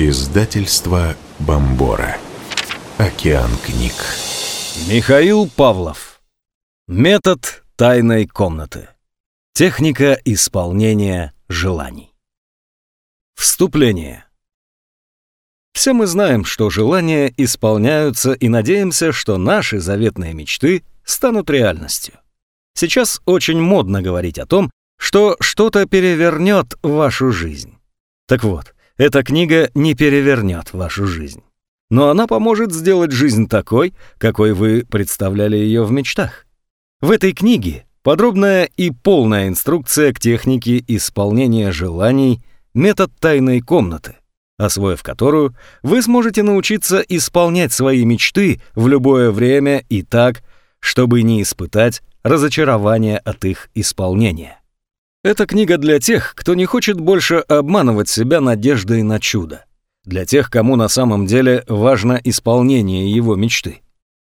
Издательство Бомбора. Океан книг. Михаил Павлов. Метод тайной комнаты. Техника исполнения желаний. Вступление. Все мы знаем, что желания исполняются и надеемся, что наши заветные мечты станут реальностью. Сейчас очень модно говорить о том, что что-то перевернет вашу жизнь. Так вот, эта книга не перевернет вашу жизнь. Но она поможет сделать жизнь такой, какой вы представляли ее в мечтах. В этой книге подробная и полная инструкция к технике исполнения желаний «Метод тайной комнаты», освоив которую, вы сможете научиться исполнять свои мечты в любое время и так, чтобы не испытать разочарования от их исполнения. Эта книга для тех, кто не хочет больше обманывать себя надеждой на чудо. Для тех, кому на самом деле важно исполнение его мечты.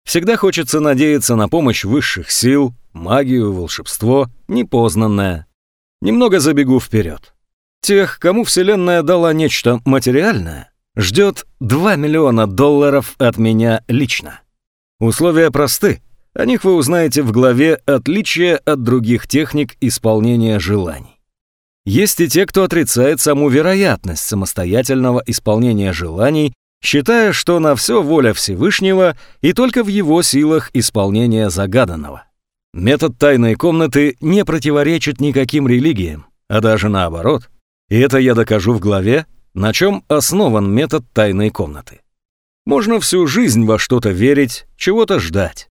Всегда хочется надеяться на помощь высших сил, магию, волшебство, непознанное. Немного забегу вперед. Тех, кому Вселенная дала нечто материальное, ждет 2 миллиона долларов от меня лично. Условия просты. О них вы узнаете в главе «Отличие от других техник исполнения желаний». Есть и те, кто отрицает саму вероятность самостоятельного исполнения желаний, считая, что на все воля Всевышнего и только в его силах исполнение загаданного. Метод тайной комнаты не противоречит никаким религиям, а даже наоборот. И это я докажу в главе, на чем основан метод тайной комнаты. Можно всю жизнь во что-то верить, чего-то ждать.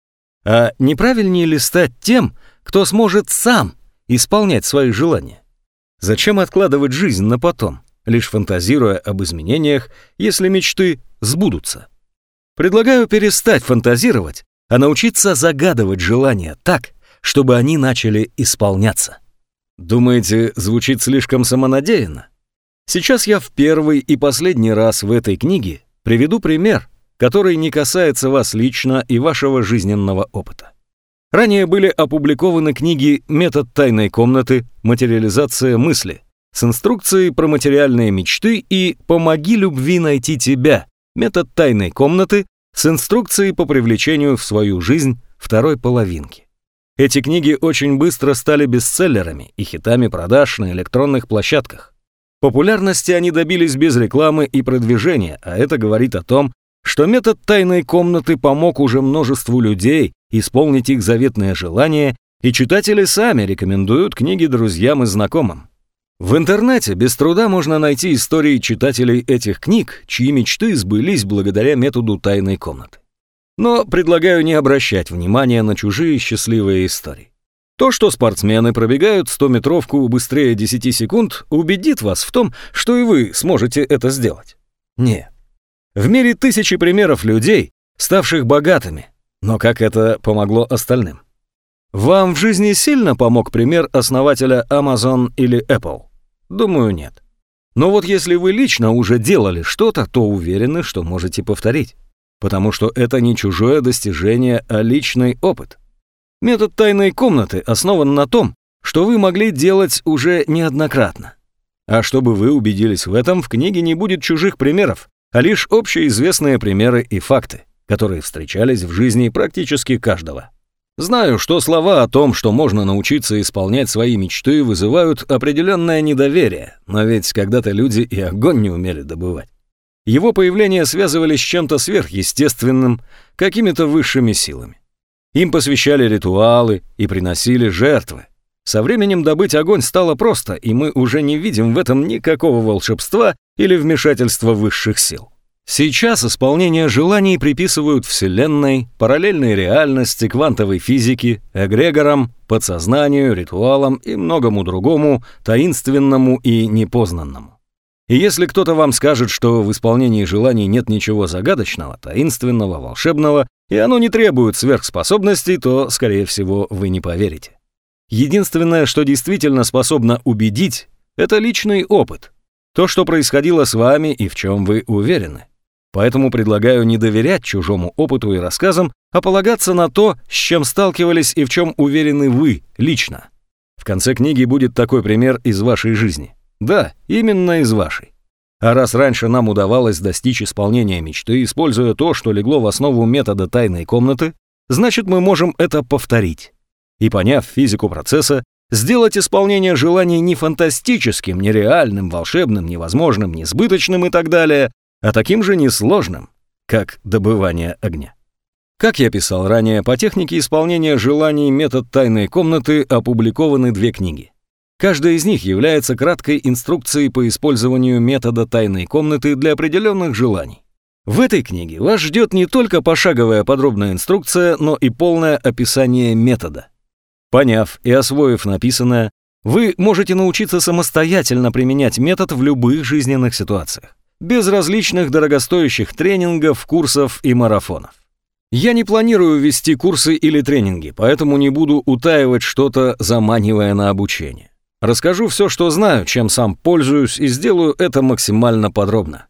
А неправильнее ли стать тем, кто сможет сам исполнять свои желания? Зачем откладывать жизнь на потом, лишь фантазируя об изменениях, если мечты сбудутся? Предлагаю перестать фантазировать, а научиться загадывать желания так, чтобы они начали исполняться. Думаете, звучит слишком самонадеянно? Сейчас я в первый и последний раз в этой книге приведу пример, который не касается вас лично и вашего жизненного опыта. Ранее были опубликованы книги «Метод тайной комнаты», «Материализация мысли», с инструкцией про материальные мечты и «Помоги любви найти тебя», «Метод тайной комнаты», с инструкцией по привлечению в свою жизнь второй половинки. Эти книги очень быстро стали бестселлерами и хитами продаж на электронных площадках. Популярности они добились без рекламы и продвижения, а это говорит о том, что метод тайной комнаты помог уже множеству людей исполнить их заветное желание, и читатели сами рекомендуют книги друзьям и знакомым. В интернете без труда можно найти истории читателей этих книг, чьи мечты сбылись благодаря методу тайной комнаты. Но предлагаю не обращать внимания на чужие счастливые истории. То, что спортсмены пробегают 100-метровку быстрее 10 секунд, убедит вас в том, что и вы сможете это сделать. Нет. В мире тысячи примеров людей, ставших богатыми, но как это помогло остальным? Вам в жизни сильно помог пример основателя Amazon или Apple? Думаю, нет. Но вот если вы лично уже делали что-то, то уверены, что можете повторить. Потому что это не чужое достижение, а личный опыт. Метод тайной комнаты основан на том, что вы могли делать уже неоднократно. А чтобы вы убедились в этом, в книге не будет чужих примеров, а лишь общеизвестные примеры и факты, которые встречались в жизни практически каждого. Знаю, что слова о том, что можно научиться исполнять свои мечты, вызывают определенное недоверие, но ведь когда-то люди и огонь не умели добывать. Его появление связывали с чем-то сверхъестественным, какими-то высшими силами. Им посвящали ритуалы и приносили жертвы. Со временем добыть огонь стало просто, и мы уже не видим в этом никакого волшебства или вмешательства высших сил. Сейчас исполнение желаний приписывают Вселенной, параллельной реальности, квантовой физике, эгрегорам, подсознанию, ритуалам и многому другому, таинственному и непознанному. И если кто-то вам скажет, что в исполнении желаний нет ничего загадочного, таинственного, волшебного, и оно не требует сверхспособностей, то, скорее всего, вы не поверите. Единственное, что действительно способно убедить, это личный опыт, то, что происходило с вами и в чем вы уверены. Поэтому предлагаю не доверять чужому опыту и рассказам, а полагаться на то, с чем сталкивались и в чем уверены вы лично. В конце книги будет такой пример из вашей жизни. Да, именно из вашей. А раз раньше нам удавалось достичь исполнения мечты, используя то, что легло в основу метода тайной комнаты, значит мы можем это повторить. И поняв физику процесса, сделать исполнение желаний не фантастическим, нереальным, волшебным, невозможным, несбыточным и так далее, а таким же несложным, как добывание огня. Как я писал ранее, по технике исполнения желаний метод тайной комнаты опубликованы две книги. Каждая из них является краткой инструкцией по использованию метода тайной комнаты для определенных желаний. В этой книге вас ждет не только пошаговая подробная инструкция, но и полное описание метода. Поняв и освоив написанное, вы можете научиться самостоятельно применять метод в любых жизненных ситуациях, без различных дорогостоящих тренингов, курсов и марафонов. Я не планирую вести курсы или тренинги, поэтому не буду утаивать что-то, заманивая на обучение. Расскажу все, что знаю, чем сам пользуюсь, и сделаю это максимально подробно.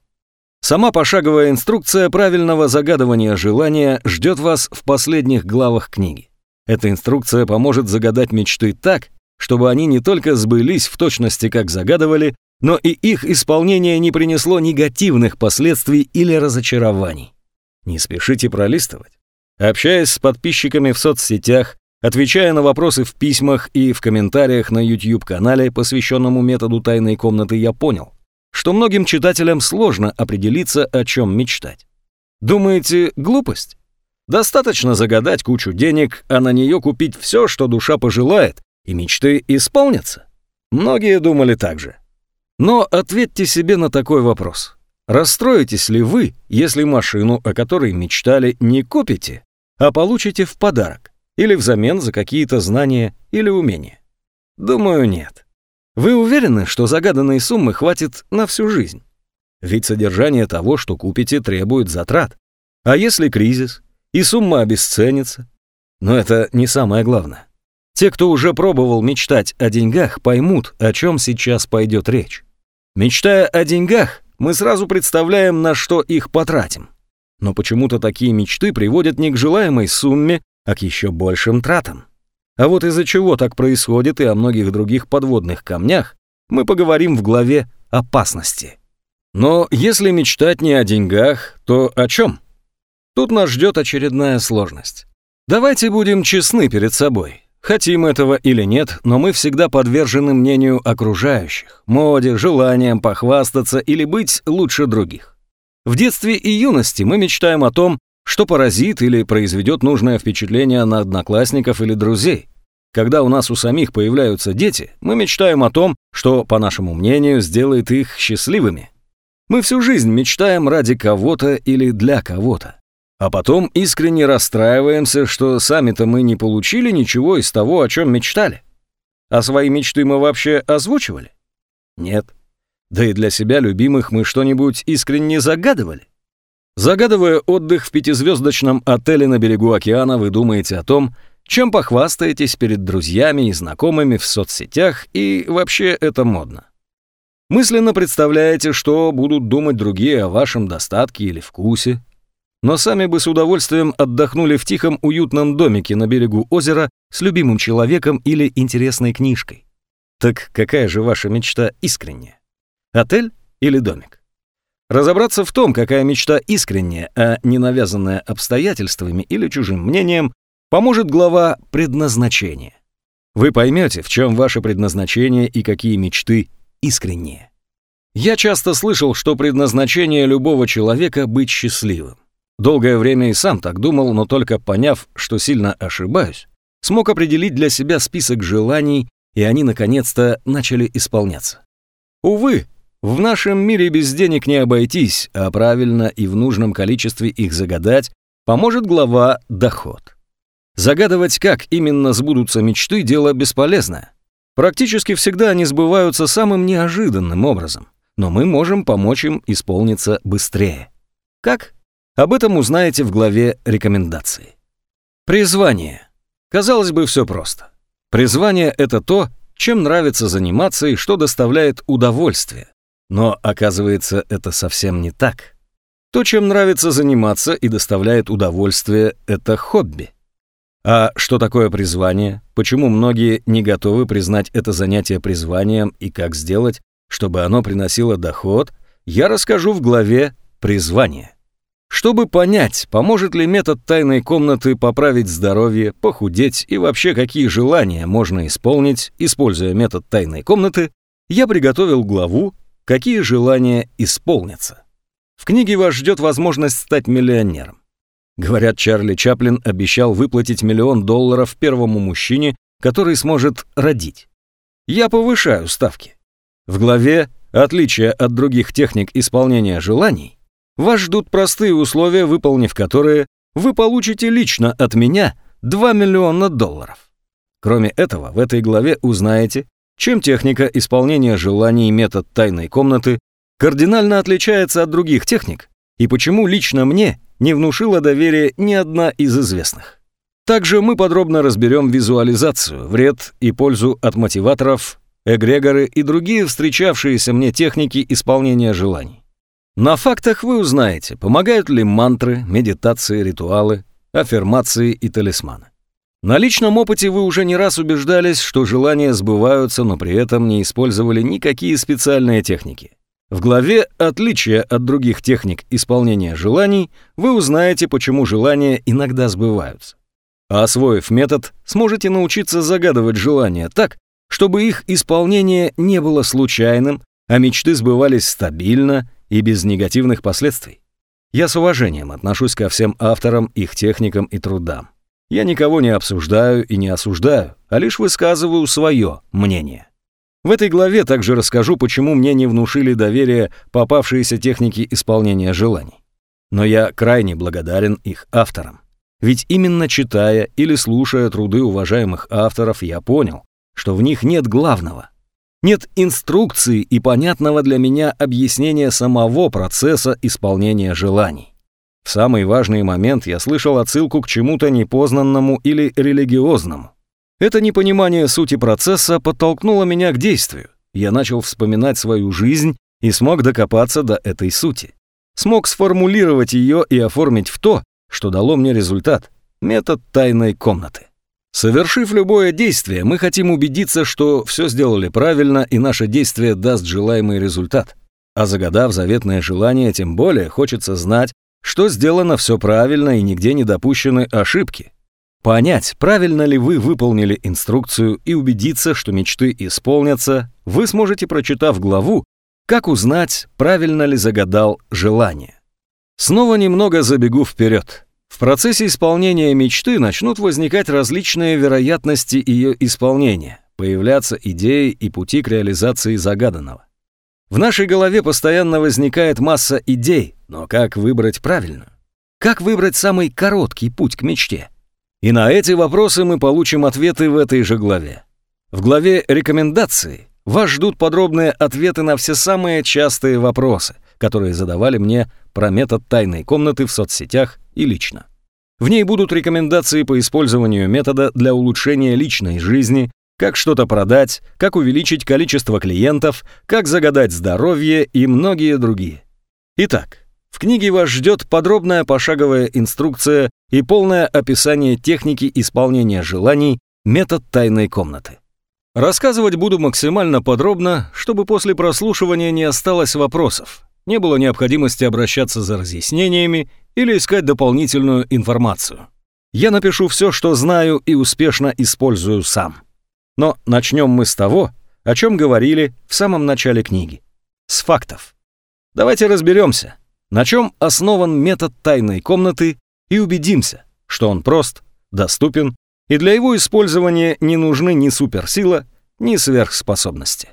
Сама пошаговая инструкция правильного загадывания желания ждет вас в последних главах книги. Эта инструкция поможет загадать мечты так, чтобы они не только сбылись в точности, как загадывали, но и их исполнение не принесло негативных последствий или разочарований. Не спешите пролистывать. Общаясь с подписчиками в соцсетях, Отвечая на вопросы в письмах и в комментариях на YouTube-канале, посвященному методу тайной комнаты, я понял, что многим читателям сложно определиться, о чем мечтать. Думаете, глупость? Достаточно загадать кучу денег, а на нее купить все, что душа пожелает, и мечты исполнятся? Многие думали так же. Но ответьте себе на такой вопрос. Расстроитесь ли вы, если машину, о которой мечтали, не купите, а получите в подарок? Или взамен за какие-то знания или умения? Думаю, нет. Вы уверены, что загаданной суммы хватит на всю жизнь? Ведь содержание того, что купите, требует затрат. А если кризис, и сумма обесценится? Но это не самое главное. Те, кто уже пробовал мечтать о деньгах, поймут, о чем сейчас пойдет речь. Мечтая о деньгах, мы сразу представляем, на что их потратим. Но почему-то такие мечты приводят не к желаемой сумме, а к еще большим тратам. А вот из-за чего так происходит и о многих других подводных камнях мы поговорим в главе «Опасности». Но если мечтать не о деньгах, то о чем? Тут нас ждет очередная сложность. Давайте будем честны перед собой. Хотим этого или нет, но мы всегда подвержены мнению окружающих, моде, желаниям похвастаться или быть лучше других. В детстве и юности мы мечтаем о том, что поразит или произведет нужное впечатление на одноклассников или друзей. Когда у нас у самих появляются дети, мы мечтаем о том, что, по нашему мнению, сделает их счастливыми. Мы всю жизнь мечтаем ради кого-то или для кого-то. А потом искренне расстраиваемся, что сами-то мы не получили ничего из того, о чем мечтали. А свои мечты мы вообще озвучивали? Нет. Да и для себя любимых мы что-нибудь искренне загадывали? Загадывая отдых в пятизвездочном отеле на берегу океана, вы думаете о том, чем похвастаетесь перед друзьями и знакомыми в соцсетях, и вообще это модно. Мысленно представляете, что будут думать другие о вашем достатке или вкусе, но сами бы с удовольствием отдохнули в тихом уютном домике на берегу озера с любимым человеком или интересной книжкой. Так какая же ваша мечта искренняя? Отель или домик? Разобраться в том, какая мечта искренняя, а не навязанная обстоятельствами или чужим мнением, поможет глава «Предназначение». Вы поймете, в чем ваше предназначение и какие мечты искренние. Я часто слышал, что предназначение любого человека — быть счастливым. Долгое время и сам так думал, но только поняв, что сильно ошибаюсь, смог определить для себя список желаний, и они наконец-то начали исполняться. Увы, в нашем мире без денег не обойтись, а правильно и в нужном количестве их загадать поможет глава «Доход». Загадывать, как именно сбудутся мечты, дело бесполезное. Практически всегда они сбываются самым неожиданным образом, но мы можем помочь им исполниться быстрее. Как? Об этом узнаете в главе «Рекомендации». Призвание. Казалось бы, все просто. Призвание — это то, чем нравится заниматься и что доставляет удовольствие. Но оказывается, это совсем не так. То, чем нравится заниматься и доставляет удовольствие, это хобби. А что такое призвание? Почему многие не готовы признать это занятие призванием и как сделать, чтобы оно приносило доход, я расскажу в главе «Призвание». Чтобы понять, поможет ли метод тайной комнаты поправить здоровье, похудеть и вообще какие желания можно исполнить, используя метод тайной комнаты, я приготовил главу «Какие желания исполнятся». В книге вас ждет возможность стать миллионером. Говорят, Чарли Чаплин обещал выплатить миллион долларов первому мужчине, который сможет родить. Я повышаю ставки. В главе «Отличие от других техник исполнения желаний» вас ждут простые условия, выполнив которые вы получите лично от меня 2 миллиона долларов. Кроме этого, в этой главе узнаете, чем техника исполнения желаний метод тайной комнаты кардинально отличается от других техник и почему лично мне не внушила доверия ни одна из известных. Также мы подробно разберем визуализацию, вред и пользу от мотиваторов, эгрегоры и другие встречавшиеся мне техники исполнения желаний. На фактах вы узнаете, помогают ли мантры, медитации, ритуалы, аффирмации и талисманы. На личном опыте вы уже не раз убеждались, что желания сбываются, но при этом не использовали никакие специальные техники. В главе «Отличие от других техник исполнения желаний» вы узнаете, почему желания иногда сбываются. А освоив метод, сможете научиться загадывать желания так, чтобы их исполнение не было случайным, а мечты сбывались стабильно и без негативных последствий. Я с уважением отношусь ко всем авторам, их техникам и трудам. Я никого не обсуждаю и не осуждаю, а лишь высказываю свое мнение. В этой главе также расскажу, почему мне не внушили доверие попавшиеся техники исполнения желаний. Но я крайне благодарен их авторам. Ведь именно читая или слушая труды уважаемых авторов, я понял, что в них нет главного. Нет инструкции и понятного для меня объяснения самого процесса исполнения желаний. В самый важный момент я слышал отсылку к чему-то непознанному или религиозному. Это непонимание сути процесса подтолкнуло меня к действию. Я начал вспоминать свою жизнь и смог докопаться до этой сути. Смог сформулировать ее и оформить в то, что дало мне результат – метод тайной комнаты. Совершив любое действие, мы хотим убедиться, что все сделали правильно и наше действие даст желаемый результат. А загадав заветное желание, тем более хочется знать, что сделано все правильно и нигде не допущены ошибки. Понять, правильно ли вы выполнили инструкцию и убедиться, что мечты исполнятся, вы сможете, прочитав главу «Как узнать, правильно ли загадал желание». Снова немного забегу вперед. В процессе исполнения мечты начнут возникать различные вероятности ее исполнения, появляться идеи и пути к реализации загаданного. В нашей голове постоянно возникает масса идей, но как выбрать правильную? Как выбрать самый короткий путь к мечте? И на эти вопросы мы получим ответы в этой же главе. В главе «Рекомендации» вас ждут подробные ответы на все самые частые вопросы, которые задавали мне про метод тайной комнаты в соцсетях и лично. В ней будут рекомендации по использованию метода для улучшения личной жизни, как что-то продать, как увеличить количество клиентов, как загадать здоровье и многие другие. Итак, в книге вас ждет подробная пошаговая инструкция и полное описание техники исполнения желаний метод тайной комнаты. Рассказывать буду максимально подробно, чтобы после прослушивания не осталось вопросов, не было необходимости обращаться за разъяснениями или искать дополнительную информацию. Я напишу все, что знаю и успешно использую сам. Но начнем мы с того, о чем говорили в самом начале книги. С фактов. Давайте разберемся, на чем основан метод тайной комнаты, и убедимся, что он прост, доступен, и для его использования не нужны ни суперсила, ни сверхспособности.